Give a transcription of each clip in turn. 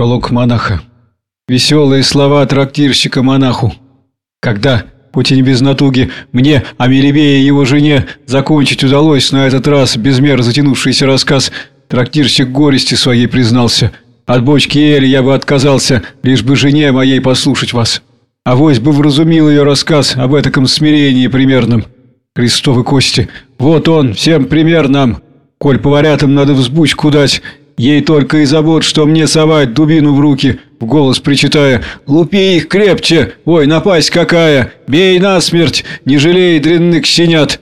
Пролог монаха. Веселые слова трактирщика монаху. Когда, хоть и не без натуги, мне, а Меребее и его жене, закончить удалось на этот раз без меры затянувшийся рассказ, трактирщик горести своей признался. От бочки Эли я бы отказался, лишь бы жене моей послушать вас. А вось бы вразумил ее рассказ об этаком смирении примерном. Крестовы кости. Вот он, всем пример нам. Коль поварятам надо взбучку дать, Ей только и забот, что мне совать дубину в руки, в голос причитая «Лупи их крепче! Ой, напасть какая! Бей насмерть! Не жалей дрянных щенят!»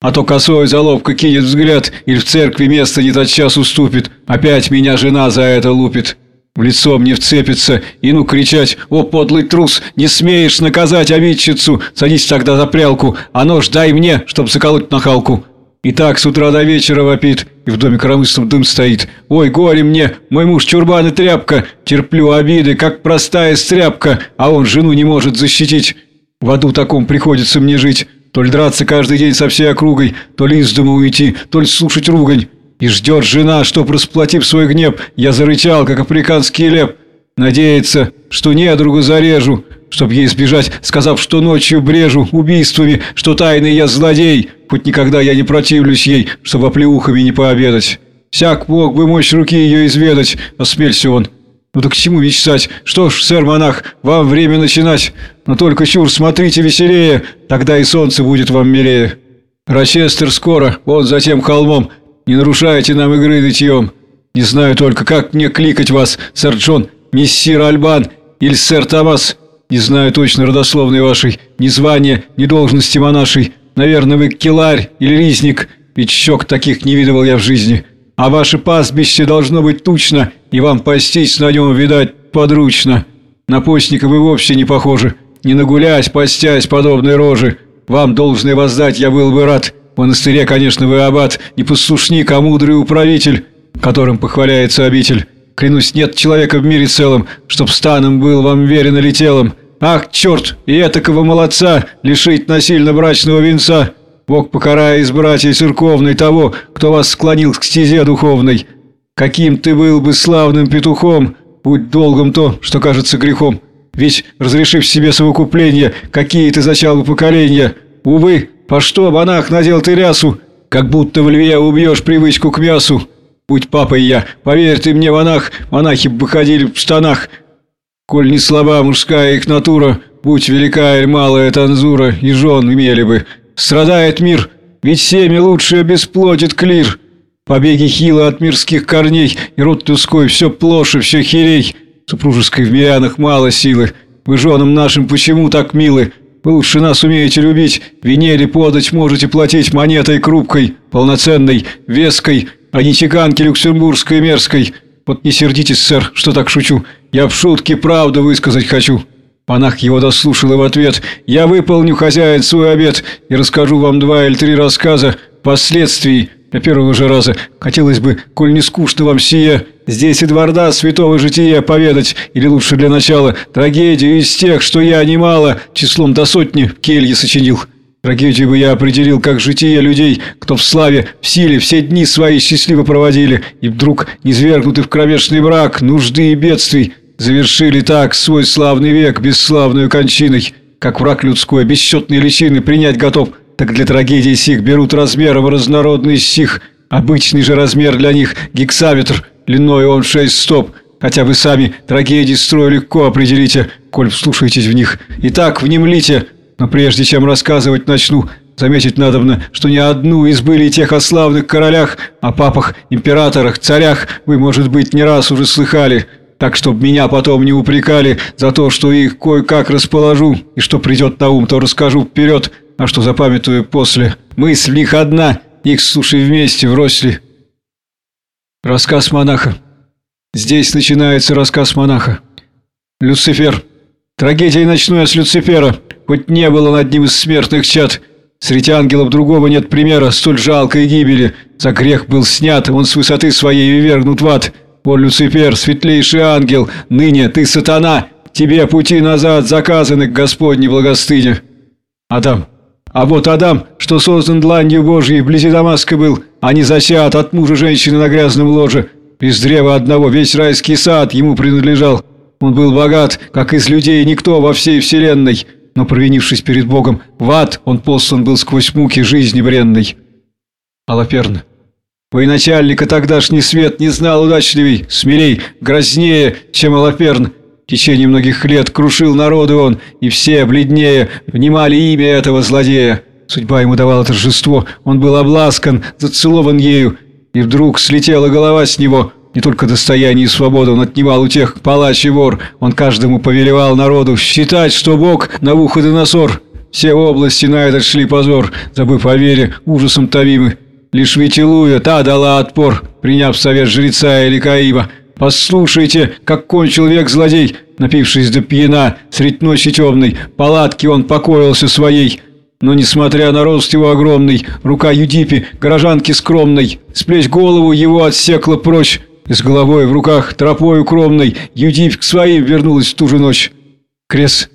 А то косой заловка кинет взгляд, или в церкви место не тотчас уступит. Опять меня жена за это лупит. В лицо мне вцепится, и ну кричать «О, подлый трус, не смеешь наказать обидчицу! Садись тогда за прялку, а нож дай мне, чтоб заколоть нахалку!» И так с утра до вечера вопит, и в доме коромыслом дым стоит. Ой, горе мне, мой муж чурбан и тряпка, терплю обиды, как простая стряпка, а он жену не может защитить. В аду таком приходится мне жить, то ли драться каждый день со всей округой, то ли из дома уйти, то ли слушать ругань. И ждет жена, чтоб, расплатив свой гнев, я зарычал, как африканский леп. Надеется, что недругу зарежу, чтоб ей сбежать, сказав, что ночью брежу убийствами, что тайный я злодей, хоть никогда я не противлюсь ей, чтобы оплеухами не пообедать. Всяк мог бы мощь руки ее изведать, осмелься он. Ну так к чему мечтать? Что ж, сэр-монах, вам время начинать. Но только чур, смотрите веселее, тогда и солнце будет вам милее. Рочестер скоро, вот за тем холмом. Не нарушайте нам игры нытьем. Не знаю только, как мне кликать вас, сэр Джон, миссир Альбан или сэр Томас. Не знаю точно родословной вашей, ни звания, ни должности монашей. Наверное, вы келарь или ризник, ведь щек таких не видывал я в жизни. А ваше пастбище должно быть тучно, и вам пастись на нем, видать, подручно. На постника вы вовсе не похожи. Не нагулять, постясь подобной рожи. Вам должное воздать я был бы рад. В монастыре, конечно, вы аббат, не послушник, а мудрый управитель, которым похваляется обитель. Клянусь, нет человека в мире целом, чтоб станом был вам верен или телом. Ах, черт, и этакого молодца лишить насильно брачного венца. Бог покарая из братьев церковной того, кто вас склонил к стезе духовной. Каким ты был бы славным петухом, будь долгом то, что кажется грехом. Ведь, разрешив себе совокупление, какие ты зачал бы поколения. Увы, по что, монах, надел ты рясу, как будто в льве убьешь привычку к мясу. Будь папой я, поверь ты мне, монах, монахи бы ходили в штанах. Коль не слаба мужская их натура, будь велика или малая танзура, и жен имели бы. Страдает мир, ведь семя лучшее бесплодит клир. Побеги хило от мирских корней, и род людской все плоше, все херей. Супружеской в мирянах мало силы. Вы женам нашим почему так милы? Вы лучше нас умеете любить, вине подать можете платить монетой крупкой, полноценной, веской, а не чеканки люксембургской мерзкой. Вот не сердитесь, сэр, что так шучу. Я в шутке правду высказать хочу». Монах его дослушал и в ответ «Я выполню, хозяин, свой обед и расскажу вам два или три рассказа впоследствии, для первого же раза. Хотелось бы, коль не скучно вам сие, здесь и дворда святого жития поведать, или лучше для начала, трагедию из тех, что я немало, числом до сотни в келье сочинил». Трагедию бы я определил как житие людей, кто в славе, в силе все дни свои счастливо проводили, и вдруг, низвергнуты в кромешный брак, нужды и бедствий, завершили так свой славный век бесславную кончиной, как враг людской бесчетные личины принять готов, так для трагедий сих берут размером разнородный сих, обычный же размер для них гексаметр, длиной он шесть стоп, хотя вы сами трагедии строй легко определите, коль вслушаетесь в них. Итак, внемлите, но прежде чем рассказывать начну, заметить надобно, что не одну из были тех о славных королях, о папах, императорах, царях вы, может быть, не раз уже слыхали. Так, чтоб меня потом не упрекали за то, что их кое-как расположу, и что придет на ум, то расскажу вперед, а что запамятую после. Мысль в них одна, их слушай вместе, вросли. Рассказ монаха. Здесь начинается рассказ монаха. Люцифер. Трагедия ночная с Люцифера. Хоть не было над ним из смертных чад. Среди ангелов другого нет примера столь жалкой гибели. За грех был снят, он с высоты своей ввергнут в ад. О, Люцифер, светлейший ангел, ныне ты сатана, тебе пути назад заказаны к Господней благостыне. Адам. А вот Адам, что создан дланью Божьей, вблизи Дамаска был, а не зачат от мужа женщины на грязном ложе. Без древа одного весь райский сад ему принадлежал. Он был богат, как из людей никто во всей вселенной. Но провинившись перед Богом, в ад он послан был сквозь муки жизни бренной. Алаперн. Военачальника тогдашний свет не знал удачливей, смелей, грознее, чем Алаперн. В течение многих лет крушил народы он, и все, бледнее, внимали имя этого злодея. Судьба ему давала торжество, он был обласкан, зацелован ею, и вдруг слетела голова с него. Не только достояние и свободу он отнимал у тех палач и вор, он каждому повелевал народу считать, что Бог на Навуходоносор. Все области на этот шли позор, забыв о вере, ужасом томимы. Лишь Витилуя та дала отпор, приняв совет жреца или Каима. Послушайте, как кончил век злодей, напившись до пьяна, средь ночи темной, палатки он покоился своей. Но, несмотря на рост его огромный, рука Юдипи, горожанки скромной, с плеч голову его отсекла прочь, с головой в руках тропой укромной Юдипь к своим вернулась в ту же ночь. Крес.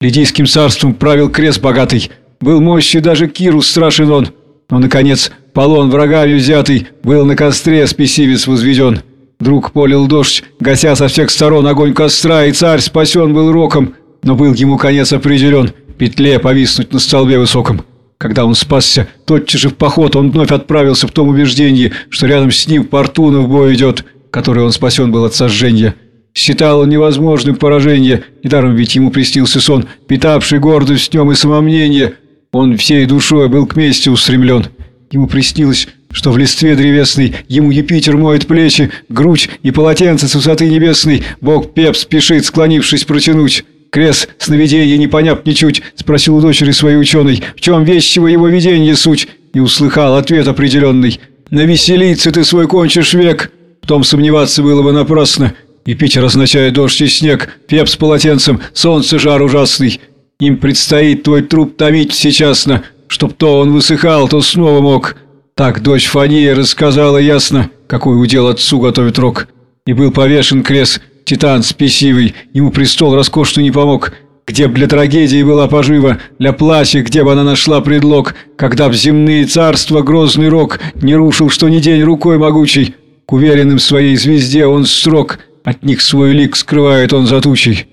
Лидийским царством правил Крес богатый, был мощи даже Киру страшен он. Но, наконец, полон врагами взятый, был на костре спесивец возведен. Друг полил дождь, гася со всех сторон огонь костра, и царь спасен был роком, но был ему конец определен — петле повиснуть на столбе высоком. Когда он спасся, тотчас же в поход он вновь отправился в том убеждении, что рядом с ним Портунов бой идет, который он спасен был от сожжения. Считал он невозможным поражение, недаром ведь ему приснился сон, питавший гордость в нем и самомнение. Он всей душой был к мести устремлен. Ему приснилось, что в листве древесной ему Юпитер моет плечи, грудь и полотенце с высоты небесной Бог Пеп спешит, склонившись, протянуть. Крес, сновиденье не поняв ничуть, спросил у дочери своей ученой, в чем вещего его видение суть, и услыхал ответ определенный. «На веселице ты свой кончишь век!» Том сомневаться было бы напрасно. И Питер означает дождь и снег, пеп с полотенцем, солнце жар ужасный. Им предстоит твой труп томить сейчасно, чтоб то он высыхал, то снова мог. Так дочь Фания рассказала ясно, какой удел отцу готовит рок. И был повешен крес, Титан спесивый, ему престол роскошный не помог. Где б для трагедии была пожива, для плача, где бы она нашла предлог, когда в земные царства грозный рок не рушил, что ни день рукой могучий. К уверенным своей звезде он строг, от них свой лик скрывает он за тучей.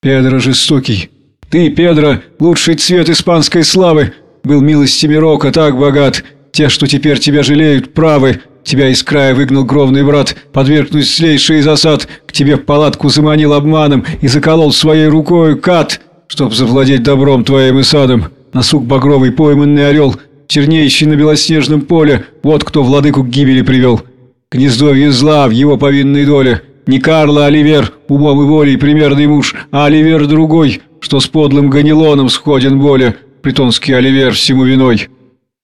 Педро жестокий. Ты, Педро, лучший цвет испанской славы, был милостями рока так богат. Те, что теперь тебя жалеют, правы, Тебя из края выгнал гровный брат, подвергнуть злейший засад, к тебе в палатку заманил обманом и заколол своей рукой кат, чтоб завладеть добром твоим и садом. На сук багровый пойманный орел, чернеющий на белоснежном поле, вот кто владыку к гибели привел. Гнездовье зла в его повинной доле. Не Карло Оливер, умом и волей примерный муж, а Оливер другой, что с подлым ганилоном сходен более, притонский Оливер всему виной.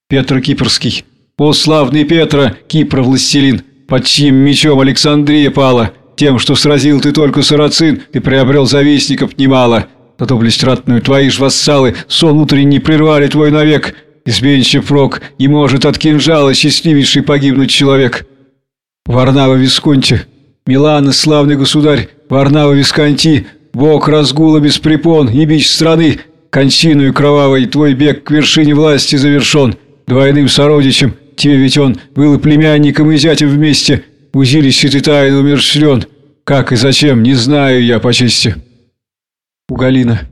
Петр Кипрский «О, славный Петра, Кипра властелин, под чьим мечом Александрия пала, тем, что сразил ты только сарацин, ты приобрел завистников немало. На доблесть ратную твои ж вассалы сон утренний прервали твой навек, изменчив рок, не может от кинжала счастливейший погибнуть человек». Варнава Висконти, Милана, славный государь, Варнава Висконти, бог разгула без препон и бич страны, кончиную кровавой твой бег к вершине власти завершен, двойным сородичем, Тебе ведь он был и племянником, и зятем вместе. Узилище ты тайно умершлен. Как и зачем, не знаю я по чести. У Галина.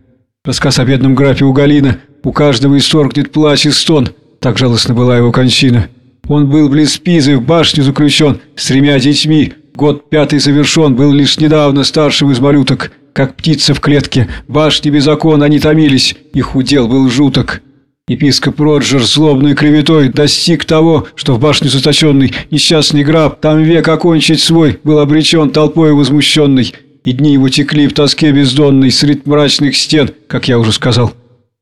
Рассказ о бедном графе у Галина. У каждого исторгнет плач и стон. Так жалостна была его кончина. Он был близ Пизы, в башню заключен, с тремя детьми. Год пятый завершен, был лишь недавно старшим из малюток. Как птица в клетке, башни без окон они томились, их удел был жуток. Епископ Роджер злобной клеветой достиг того, что в башню заточенный несчастный граб там век окончить свой был обречен толпой возмущенный, и дни его текли в тоске бездонной средь мрачных стен, как я уже сказал.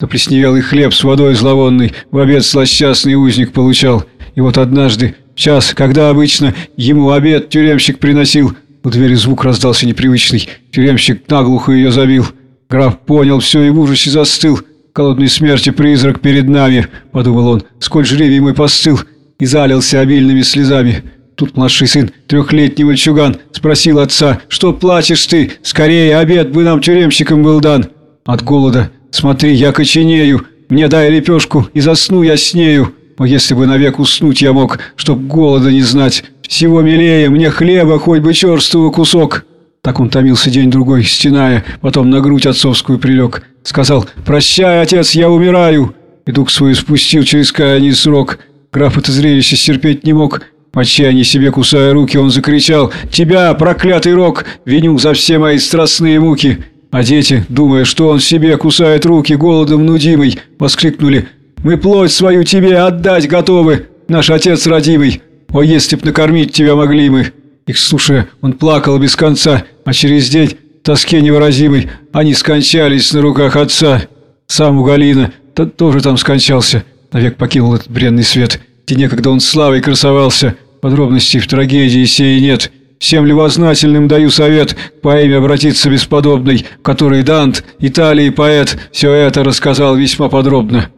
Да плесневелый хлеб с водой зловонный в обед злосчастный узник получал. И вот однажды, в час, когда обычно ему обед тюремщик приносил, у двери звук раздался непривычный, тюремщик наглухо ее забил. Граф понял все и в ужасе застыл – «Голодной смерти призрак перед нами», — подумал он, — «сколь жребий мой постыл!» и залился обильными слезами. Тут младший сын, трехлетний мальчуган, спросил отца, «Что плачешь ты? Скорее, обед бы нам тюремщикам был дан!» От голода, «Смотри, я коченею, мне дай лепешку, и засну я с нею!» О, если бы навек уснуть я мог, чтоб голода не знать, Всего милее мне хлеба, хоть бы черствого кусок. Так он томился день-другой, стеная, потом на грудь отцовскую прилег. Сказал «Прощай, отец, я умираю!» И дух свой спустил через крайний срок. Граф это зрелище стерпеть не мог. В отчаянии себе кусая руки, он закричал «Тебя, проклятый рок, виню за все мои страстные муки!» А дети, думая, что он себе кусает руки голодом нудимый, воскликнули «Мы плоть свою тебе отдать готовы, наш отец родимый! О, если б накормить тебя могли мы!» Их слушая, он плакал без конца, а через день, тоске невыразимой, они скончались на руках отца. Сам у Галина тот тоже там скончался, навек покинул этот бренный свет, где некогда он славой красовался. Подробностей в трагедии сей нет – Всем любознательным даю совет к поэме обратиться бесподобной, в которой Дант, Италии поэт, все это рассказал весьма подробно.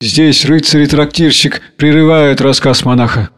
Здесь рыцарь и трактирщик прерывают рассказ монаха.